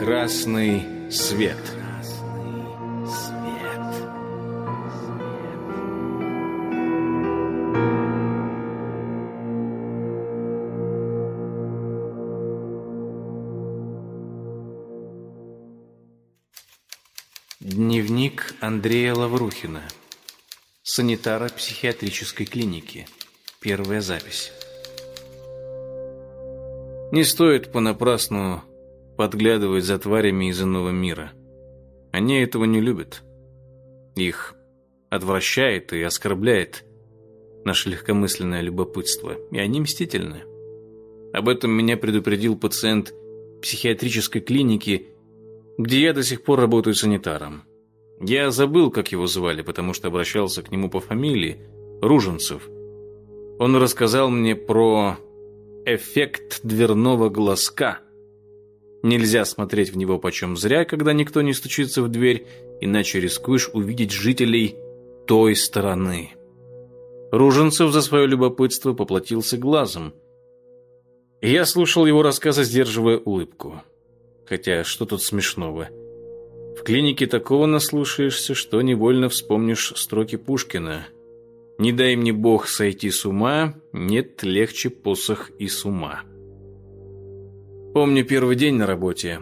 Красный свет. Дневник Андрея Лаврухина. Санитара психиатрической клиники. Первая запись. Не стоит понапрасну подглядывать за тварями из иного мира. Они этого не любят. Их отвращает и оскорбляет наше легкомысленное любопытство, и они мстительны. Об этом меня предупредил пациент психиатрической клиники, где я до сих пор работаю санитаром. Я забыл, как его звали, потому что обращался к нему по фамилии Руженцев. Он рассказал мне про эффект дверного глазка – Нельзя смотреть в него почем зря, когда никто не стучится в дверь, иначе рискуешь увидеть жителей той стороны. Руженцев за свое любопытство поплатился глазом. я слушал его рассказы, сдерживая улыбку. Хотя, что тут смешного? В клинике такого наслушаешься, что невольно вспомнишь строки Пушкина. «Не дай мне Бог сойти с ума, нет легче посох и с ума». Помню первый день на работе.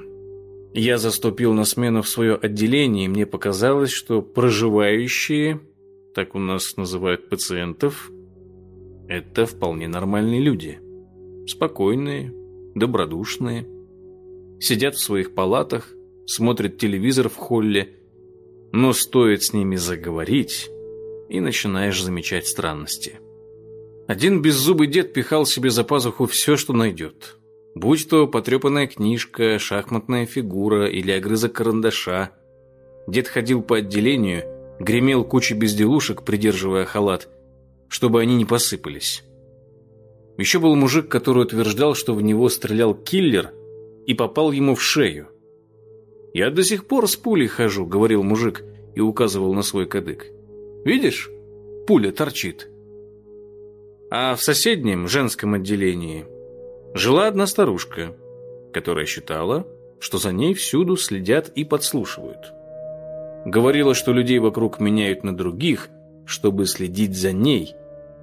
Я заступил на смену в свое отделение, и мне показалось, что проживающие, так у нас называют пациентов, это вполне нормальные люди. Спокойные, добродушные. Сидят в своих палатах, смотрят телевизор в холле, но стоит с ними заговорить, и начинаешь замечать странности. Один беззубый дед пихал себе за пазуху все, что найдет. Будь то потрепанная книжка, шахматная фигура или огрызок карандаша. Дед ходил по отделению, гремел кучей безделушек, придерживая халат, чтобы они не посыпались. Еще был мужик, который утверждал, что в него стрелял киллер и попал ему в шею. «Я до сих пор с пулей хожу», — говорил мужик и указывал на свой кадык. «Видишь, пуля торчит». А в соседнем женском отделении жила одна старушка, которая считала, что за ней всюду следят и подслушивают. Говорила, что людей вокруг меняют на других, чтобы следить за ней.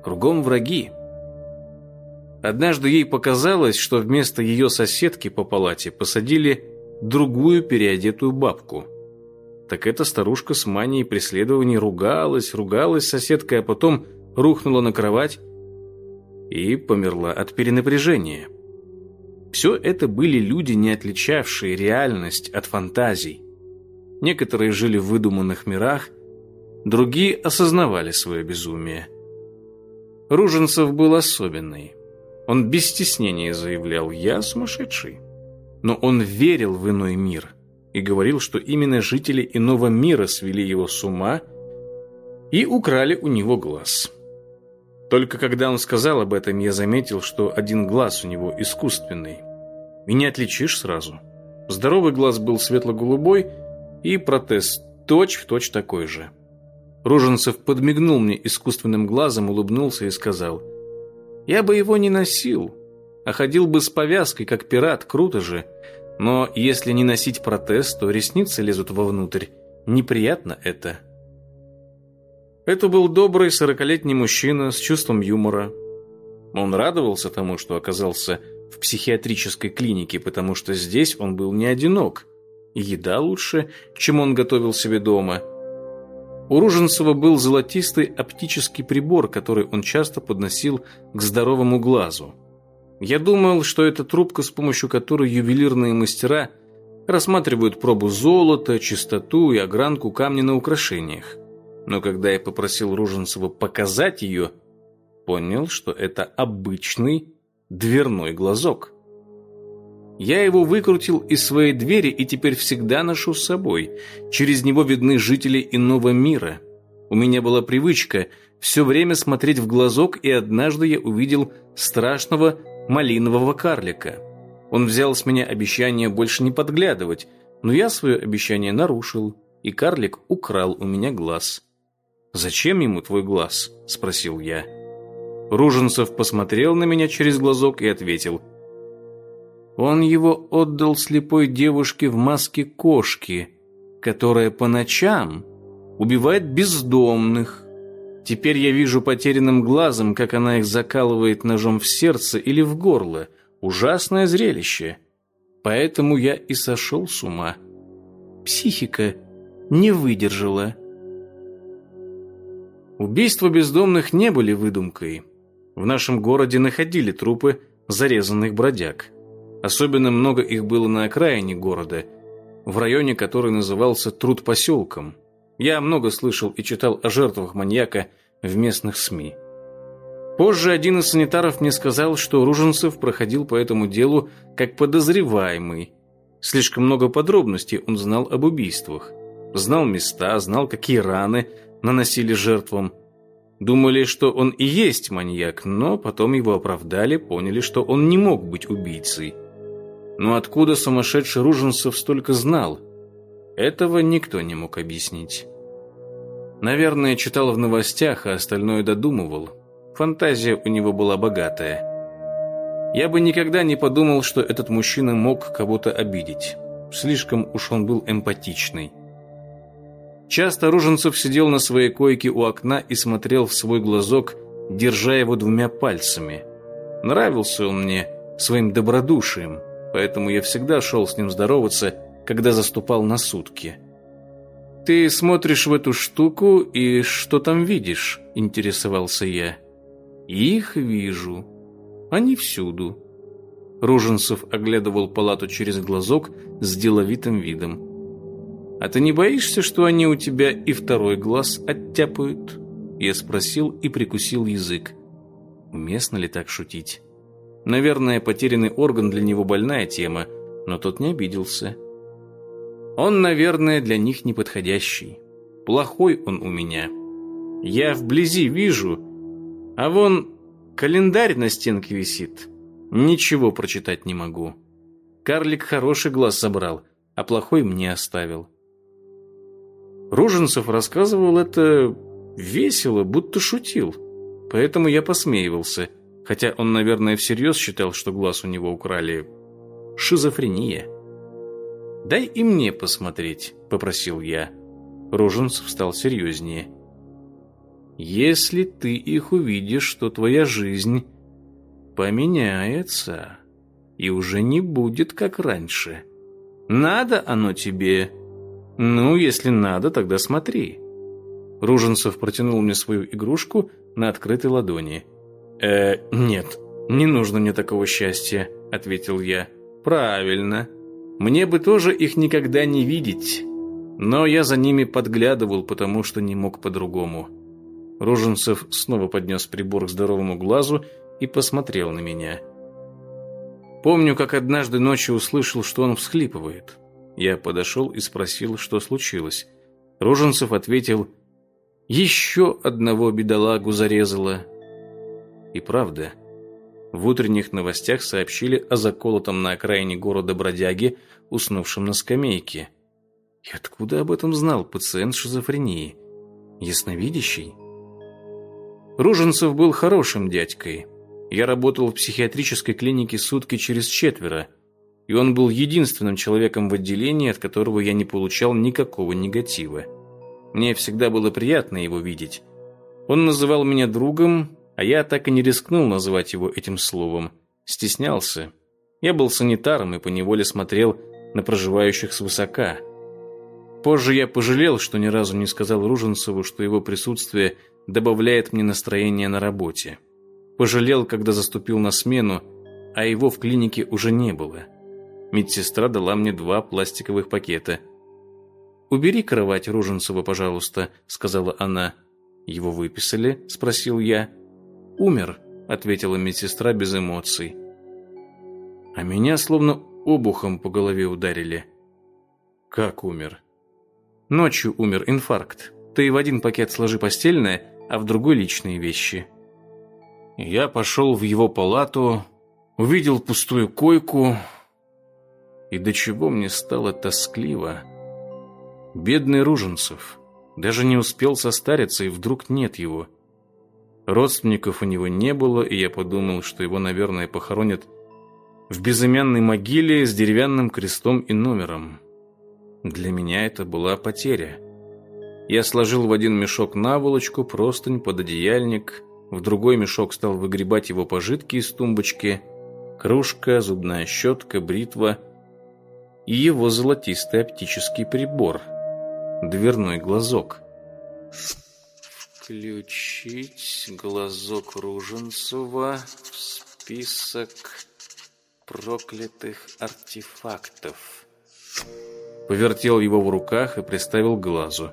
Кругом враги. Однажды ей показалось, что вместо ее соседки по палате посадили другую переодетую бабку. Так эта старушка с манией преследований ругалась, ругалась соседкой, а потом рухнула на кровать и померла от перенапряжения. Все это были люди, не отличавшие реальность от фантазий. Некоторые жили в выдуманных мирах, другие осознавали свое безумие. Руженцев был особенный. Он без стеснения заявлял «я сумасшедший». Но он верил в иной мир и говорил, что именно жители иного мира свели его с ума и украли у него глаз. Только когда он сказал об этом, я заметил, что один глаз у него искусственный. Не отличишь сразу. Здоровый глаз был светло-голубой, и протез точь-в-точь точь такой же. Руженцев подмигнул мне искусственным глазом, улыбнулся и сказал, «Я бы его не носил, а ходил бы с повязкой, как пират, круто же. Но если не носить протез, то ресницы лезут вовнутрь. Неприятно это». Это был добрый сорокалетний мужчина с чувством юмора. Он радовался тому, что оказался в психиатрической клинике, потому что здесь он был не одинок. И еда лучше, чем он готовил себе дома. У Руженцева был золотистый оптический прибор, который он часто подносил к здоровому глазу. Я думал, что это трубка, с помощью которой ювелирные мастера рассматривают пробу золота, чистоту и огранку камня на украшениях но когда я попросил Руженцева показать ее, понял, что это обычный дверной глазок. Я его выкрутил из своей двери и теперь всегда ношу с собой. Через него видны жители иного мира. У меня была привычка все время смотреть в глазок, и однажды я увидел страшного малинового карлика. Он взял с меня обещание больше не подглядывать, но я свое обещание нарушил, и карлик украл у меня глаз. «Зачем ему твой глаз?» – спросил я. Руженцев посмотрел на меня через глазок и ответил. Он его отдал слепой девушке в маске кошки, которая по ночам убивает бездомных. Теперь я вижу потерянным глазом, как она их закалывает ножом в сердце или в горло. Ужасное зрелище. Поэтому я и сошел с ума. Психика не выдержала. Убийства бездомных не были выдумкой. В нашем городе находили трупы зарезанных бродяг. Особенно много их было на окраине города, в районе, который назывался Труд поселком. Я много слышал и читал о жертвах маньяка в местных СМИ. Позже один из санитаров мне сказал, что Руженцев проходил по этому делу как подозреваемый. Слишком много подробностей он знал об убийствах. Знал места, знал, какие раны наносили жертвам. Думали, что он и есть маньяк, но потом его оправдали, поняли, что он не мог быть убийцей. Но откуда сумасшедший Руженцев столько знал? Этого никто не мог объяснить. Наверное, читал в новостях, а остальное додумывал. Фантазия у него была богатая. Я бы никогда не подумал, что этот мужчина мог кого-то обидеть. Слишком уж он был эмпатичный. Часто Руженцев сидел на своей койке у окна и смотрел в свой глазок, держа его двумя пальцами. Нравился он мне своим добродушием, поэтому я всегда шел с ним здороваться, когда заступал на сутки. «Ты смотришь в эту штуку и что там видишь?» – интересовался я. «Их вижу. Они всюду». Руженцев оглядывал палату через глазок с деловитым видом. «А ты не боишься, что они у тебя и второй глаз оттяпают?» Я спросил и прикусил язык. Уместно ли так шутить? Наверное, потерянный орган для него больная тема, но тот не обиделся. Он, наверное, для них неподходящий. Плохой он у меня. Я вблизи вижу, а вон календарь на стенке висит. Ничего прочитать не могу. Карлик хороший глаз собрал, а плохой мне оставил. Руженцев рассказывал это весело, будто шутил. Поэтому я посмеивался – хотя он, наверное, всерьез считал, что глаз у него украли. Шизофрения. «Дай и мне посмотреть», — попросил я. Руженцев стал серьезнее. «Если ты их увидишь, то твоя жизнь поменяется и уже не будет, как раньше. Надо оно тебе? Ну, если надо, тогда смотри». Руженцев протянул мне свою игрушку на открытой ладони. «Э, нет, не нужно мне такого счастья», — ответил я. «Правильно. Мне бы тоже их никогда не видеть. Но я за ними подглядывал, потому что не мог по-другому». Руженцев снова поднес прибор к здоровому глазу и посмотрел на меня. Помню, как однажды ночью услышал, что он всхлипывает. Я подошел и спросил, что случилось. Руженцев ответил, «Еще одного бедолагу зарезала. И правда, в утренних новостях сообщили о заколотом на окраине города бродяге, уснувшем на скамейке. И откуда об этом знал пациент шизофрении? Ясновидящий? Руженцев был хорошим дядькой. Я работал в психиатрической клинике сутки через четверо, и он был единственным человеком в отделении, от которого я не получал никакого негатива. Мне всегда было приятно его видеть. Он называл меня другом, а я так и не рискнул называть его этим словом. Стеснялся. Я был санитаром и поневоле смотрел на проживающих свысока. Позже я пожалел, что ни разу не сказал Руженцеву, что его присутствие добавляет мне настроение на работе. Пожалел, когда заступил на смену, а его в клинике уже не было. Медсестра дала мне два пластиковых пакета. «Убери кровать Руженцева, пожалуйста», — сказала она. «Его выписали?» — спросил я. «Умер», — ответила медсестра без эмоций. А меня словно обухом по голове ударили. «Как умер?» «Ночью умер, инфаркт. Ты в один пакет сложи постельное, а в другой личные вещи». Я пошел в его палату, увидел пустую койку, и до чего мне стало тоскливо. Бедный Руженцев даже не успел состариться, и вдруг нет его. Родственников у него не было, и я подумал, что его, наверное, похоронят в безымянной могиле с деревянным крестом и номером. Для меня это была потеря. Я сложил в один мешок наволочку, простынь, пододеяльник, в другой мешок стал выгребать его пожитки из тумбочки, кружка, зубная щетка, бритва и его золотистый оптический прибор, дверной глазок. Включить глазок Руженцева в список проклятых артефактов. Повертел его в руках и приставил к глазу.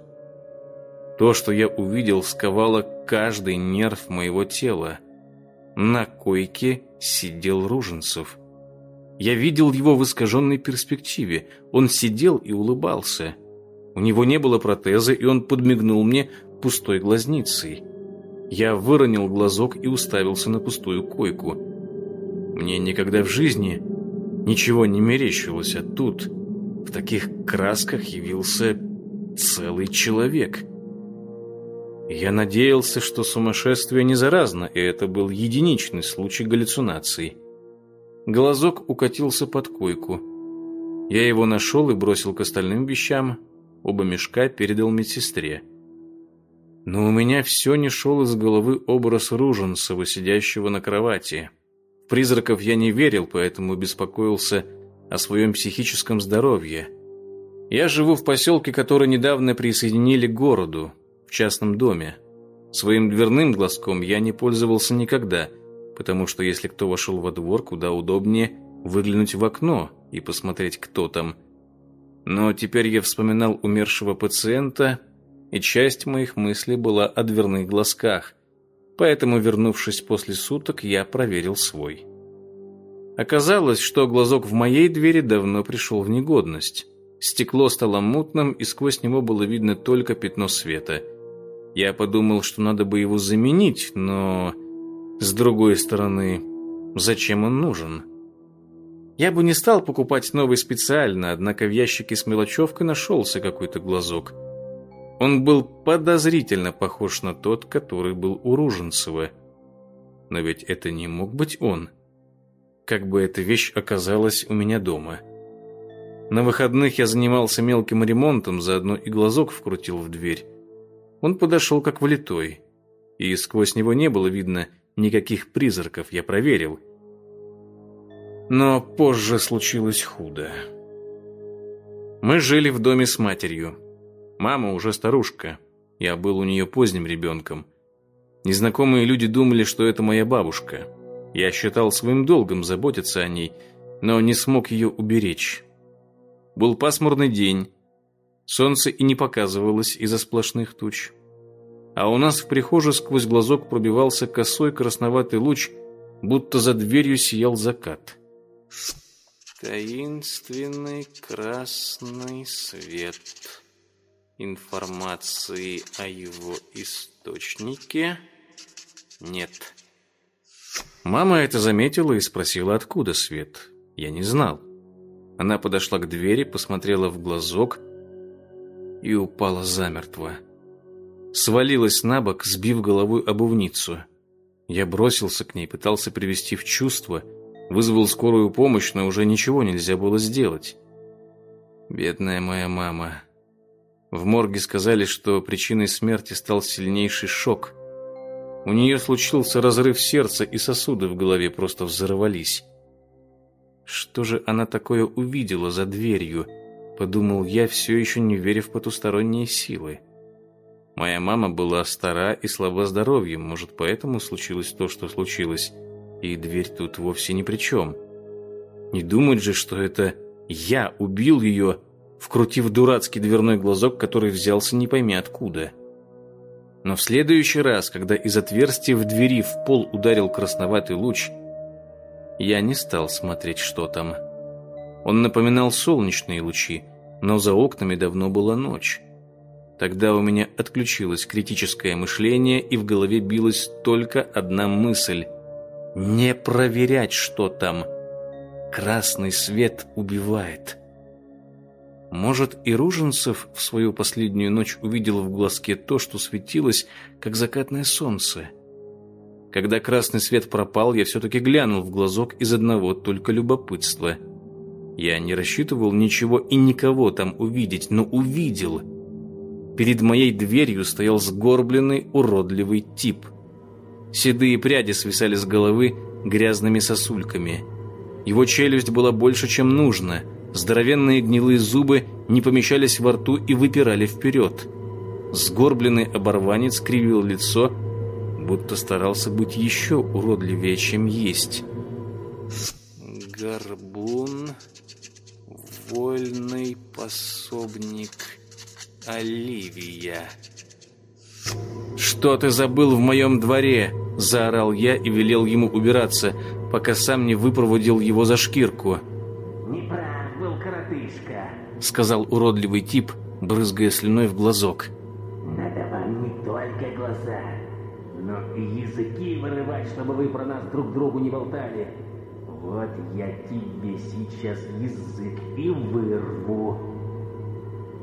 То, что я увидел, сковало каждый нерв моего тела. На койке сидел Руженцев. Я видел его в искаженной перспективе. Он сидел и улыбался. У него не было протеза, и он подмигнул мне пустой глазницей. Я выронил глазок и уставился на пустую койку. Мне никогда в жизни ничего не мерещилось, а тут в таких красках явился целый человек. Я надеялся, что сумасшествие не заразно, и это был единичный случай галлюцинаций. Глазок укатился под койку. Я его нашел и бросил к остальным вещам. Оба мешка передал медсестре. Но у меня все не шел из головы образ Руженцева, сидящего на кровати. В призраков я не верил, поэтому беспокоился о своем психическом здоровье. Я живу в поселке, который недавно присоединили к городу, в частном доме. Своим дверным глазком я не пользовался никогда, потому что если кто вошел во двор, куда удобнее выглянуть в окно и посмотреть, кто там. Но теперь я вспоминал умершего пациента и часть моих мыслей была о дверных глазках, поэтому, вернувшись после суток, я проверил свой. Оказалось, что глазок в моей двери давно пришел в негодность. Стекло стало мутным, и сквозь него было видно только пятно света. Я подумал, что надо бы его заменить, но... С другой стороны, зачем он нужен? Я бы не стал покупать новый специально, однако в ящике с мелочевкой нашелся какой-то глазок. Он был подозрительно похож на тот, который был у Руженцева. Но ведь это не мог быть он. Как бы эта вещь оказалась у меня дома. На выходных я занимался мелким ремонтом, заодно и глазок вкрутил в дверь. Он подошел как влитой, и сквозь него не было видно никаких призраков, я проверил. Но позже случилось худо. Мы жили в доме с матерью. Мама уже старушка. Я был у нее поздним ребенком. Незнакомые люди думали, что это моя бабушка. Я считал своим долгом заботиться о ней, но не смог ее уберечь. Был пасмурный день. Солнце и не показывалось из-за сплошных туч. А у нас в прихожей сквозь глазок пробивался косой красноватый луч, будто за дверью сиял закат. Таинственный красный свет Информации о его источнике нет. Мама это заметила и спросила, откуда свет. Я не знал. Она подошла к двери, посмотрела в глазок и упала замертво. Свалилась на бок, сбив головой обувницу. Я бросился к ней, пытался привести в чувство, вызвал скорую помощь, но уже ничего нельзя было сделать. Бедная моя мама. В морге сказали, что причиной смерти стал сильнейший шок. У нее случился разрыв сердца, и сосуды в голове просто взорвались. Что же она такое увидела за дверью? Подумал я, все еще не веря в потусторонние силы. Моя мама была стара и слаба здоровьем, может, поэтому случилось то, что случилось, и дверь тут вовсе ни при чем. Не думать же, что это я убил ее, вкрутив дурацкий дверной глазок, который взялся не пойми откуда. Но в следующий раз, когда из отверстия в двери в пол ударил красноватый луч, я не стал смотреть, что там. Он напоминал солнечные лучи, но за окнами давно была ночь. Тогда у меня отключилось критическое мышление, и в голове билась только одна мысль — не проверять, что там. Красный свет убивает. Может, и Руженцев в свою последнюю ночь увидел в глазке то, что светилось, как закатное солнце. Когда красный свет пропал, я все-таки глянул в глазок из одного только любопытства. Я не рассчитывал ничего и никого там увидеть, но увидел. Перед моей дверью стоял сгорбленный, уродливый тип. Седые пряди свисали с головы грязными сосульками. Его челюсть была больше, чем нужно. Здоровенные гнилые зубы не помещались во рту и выпирали вперед. Сгорбленный оборванец кривил лицо, будто старался быть еще уродливее, чем есть. Горбун, вольный пособник Оливия. «Что ты забыл в моем дворе?» – заорал я и велел ему убираться, пока сам не выпроводил его за шкирку. «Неправ был коротышка», – сказал уродливый тип, брызгая слюной в глазок. «Надо вам не только глаза, но и языки вырывать, чтобы вы про нас друг другу не болтали. Вот я тебе сейчас язык и вырву».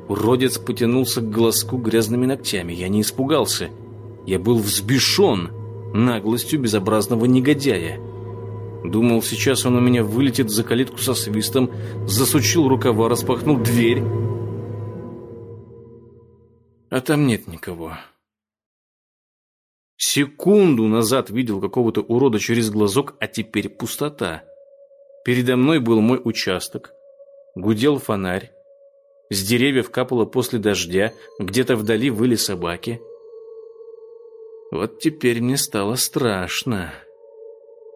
Уродец потянулся к глазку грязными ногтями. Я не испугался. Я был взбешен наглостью безобразного негодяя. Думал, сейчас он у меня вылетит за калитку со свистом, засучил рукава, распахнул дверь. А там нет никого. Секунду назад видел какого-то урода через глазок, а теперь пустота. Передо мной был мой участок. Гудел фонарь. С деревьев капало после дождя, где-то вдали выли собаки. Вот теперь мне стало страшно.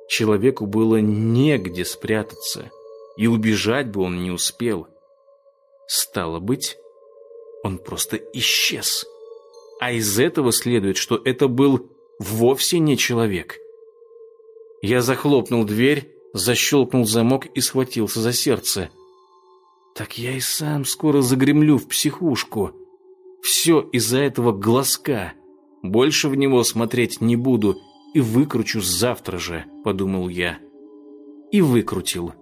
Человеку было негде спрятаться, и убежать бы он не успел. Стало быть, он просто исчез. А из этого следует, что это был вовсе не человек. Я захлопнул дверь, защелкнул замок и схватился за сердце. Так я и сам скоро загремлю в психушку. Все из-за этого глазка. Больше в него смотреть не буду и выкручу завтра же, подумал я. И выкрутил.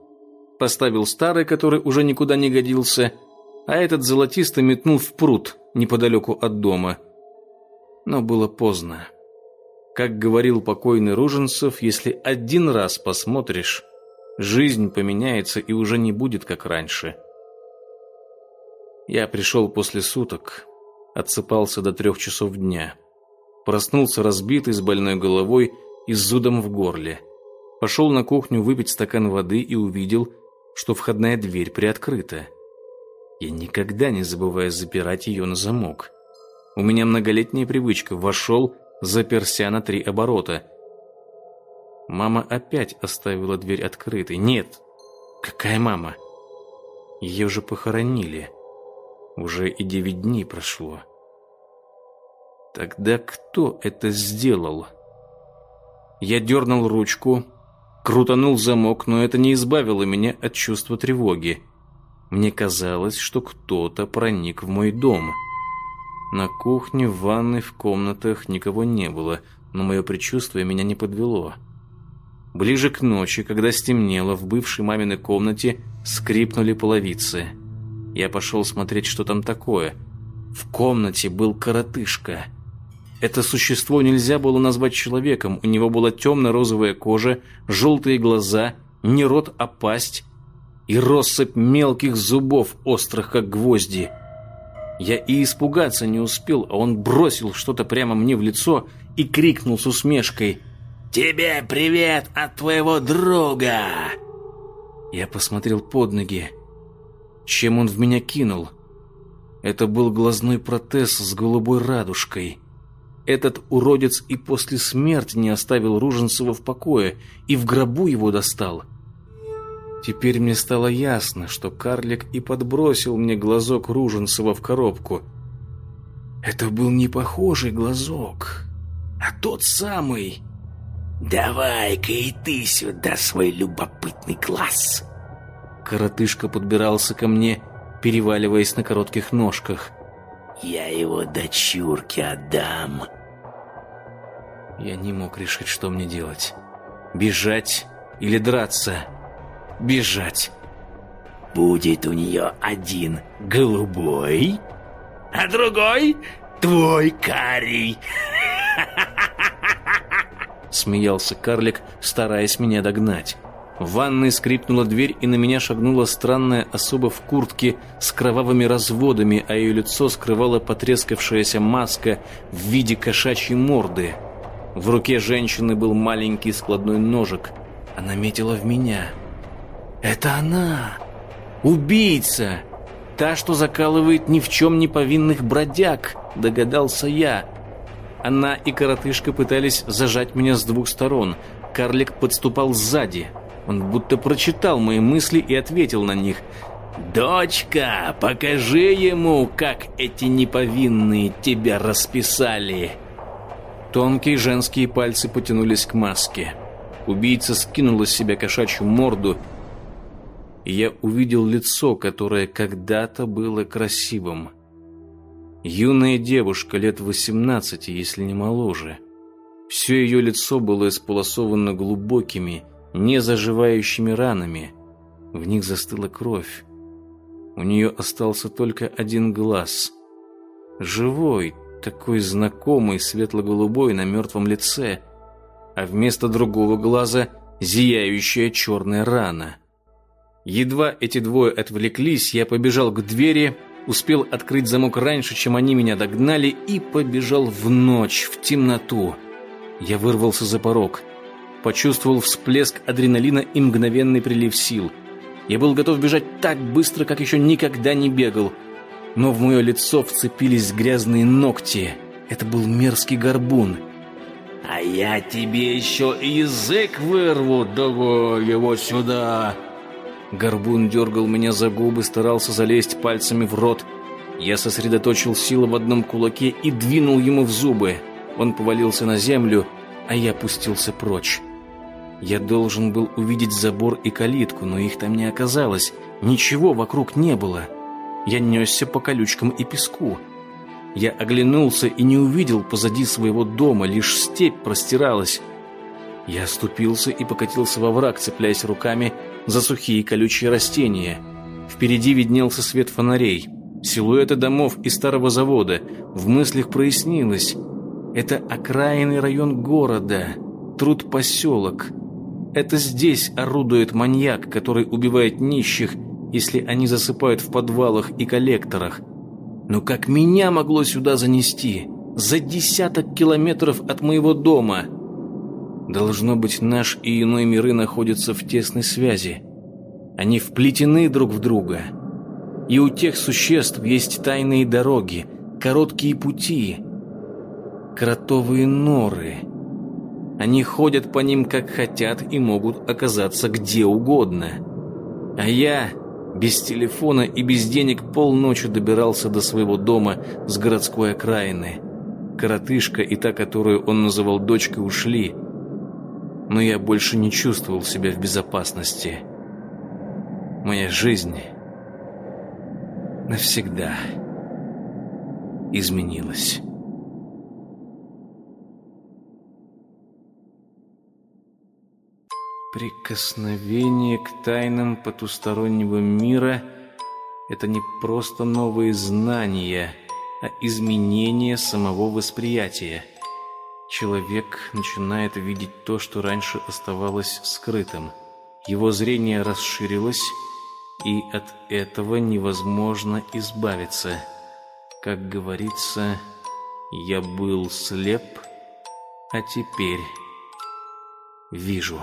Поставил старый, который уже никуда не годился, а этот золотистый метнул в пруд неподалеку от дома. Но было поздно. Как говорил покойный Руженцев, если один раз посмотришь, жизнь поменяется и уже не будет как раньше. Я пришел после суток, отсыпался до трех часов дня. Проснулся разбитый, с больной головой и с зудом в горле. Пошел на кухню выпить стакан воды и увидел, что входная дверь приоткрыта. Я никогда не забываю запирать ее на замок. У меня многолетняя привычка. Вошел, заперся на три оборота. Мама опять оставила дверь открытой. Нет, какая мама? Ее уже похоронили. Уже и девять дней прошло. Тогда кто это сделал? Я дернул ручку, крутанул замок, но это не избавило меня от чувства тревоги. Мне казалось, что кто-то проник в мой дом. На кухне, в ванной, в комнатах никого не было, но мое предчувствие меня не подвело. Ближе к ночи, когда стемнело, в бывшей маминой комнате скрипнули половицы – я пошел смотреть, что там такое. В комнате был коротышка. Это существо нельзя было назвать человеком. У него была темно-розовая кожа, желтые глаза, не рот, а пасть и россыпь мелких зубов, острых как гвозди. Я и испугаться не успел, а он бросил что-то прямо мне в лицо и крикнул с усмешкой «Тебе привет от твоего друга!» Я посмотрел под ноги. Чем он в меня кинул? Это был глазной протез с голубой радужкой. Этот уродец и после смерти не оставил Руженцева в покое, и в гробу его достал. Теперь мне стало ясно, что карлик и подбросил мне глазок Руженцева в коробку. Это был не похожий глазок, а тот самый. «Давай-ка и ты сюда свой любопытный глаз!» Коротышка подбирался ко мне, переваливаясь на коротких ножках. «Я его дочурке отдам». Я не мог решить, что мне делать. Бежать или драться? Бежать. Будет у нее один голубой, а другой твой карий. — смеялся карлик, стараясь меня догнать. В ванной скрипнула дверь, и на меня шагнула странная особа в куртке с кровавыми разводами, а ее лицо скрывала потрескавшаяся маска в виде кошачьей морды. В руке женщины был маленький складной ножик. Она метила в меня. «Это она! Убийца! Та, что закалывает ни в чем не повинных бродяг!» — догадался я. Она и коротышка пытались зажать меня с двух сторон. Карлик подступал сзади — он будто прочитал мои мысли и ответил на них. «Дочка, покажи ему, как эти неповинные тебя расписали!» Тонкие женские пальцы потянулись к маске. Убийца скинула с себя кошачью морду, и я увидел лицо, которое когда-то было красивым. Юная девушка лет 18, если не моложе. Все ее лицо было исполосовано глубокими, незаживающими ранами. В них застыла кровь. У нее остался только один глаз. Живой, такой знакомый, светло-голубой на мертвом лице, а вместо другого глаза зияющая черная рана. Едва эти двое отвлеклись, я побежал к двери, успел открыть замок раньше, чем они меня догнали, и побежал в ночь, в темноту. Я вырвался за порог почувствовал всплеск адреналина и мгновенный прилив сил. Я был готов бежать так быстро, как еще никогда не бегал. Но в мое лицо вцепились грязные ногти. Это был мерзкий горбун. «А я тебе еще язык вырву! Давай его сюда!» Горбун дергал меня за губы, старался залезть пальцами в рот. Я сосредоточил силу в одном кулаке и двинул ему в зубы. Он повалился на землю, а я пустился прочь. Я должен был увидеть забор и калитку, но их там не оказалось. Ничего вокруг не было. Я несся по колючкам и песку. Я оглянулся и не увидел позади своего дома, лишь степь простиралась. Я оступился и покатился во враг, цепляясь руками за сухие колючие растения. Впереди виднелся свет фонарей, силуэты домов и старого завода. В мыслях прояснилось. Это окраинный район города, труд-поселок. Это здесь орудует маньяк, который убивает нищих, если они засыпают в подвалах и коллекторах. Но как меня могло сюда занести? За десяток километров от моего дома. Должно быть, наш и иной миры находятся в тесной связи. Они вплетены друг в друга. И у тех существ есть тайные дороги, короткие пути, кротовые норы — они ходят по ним как хотят и могут оказаться где угодно. А я без телефона и без денег полночи добирался до своего дома с городской окраины. Коротышка и та, которую он называл дочкой, ушли. Но я больше не чувствовал себя в безопасности. Моя жизнь навсегда изменилась. Прикосновение к тайнам потустороннего мира – это не просто новые знания, а изменение самого восприятия. Человек начинает видеть то, что раньше оставалось скрытым. Его зрение расширилось, и от этого невозможно избавиться. Как говорится, я был слеп, а теперь вижу.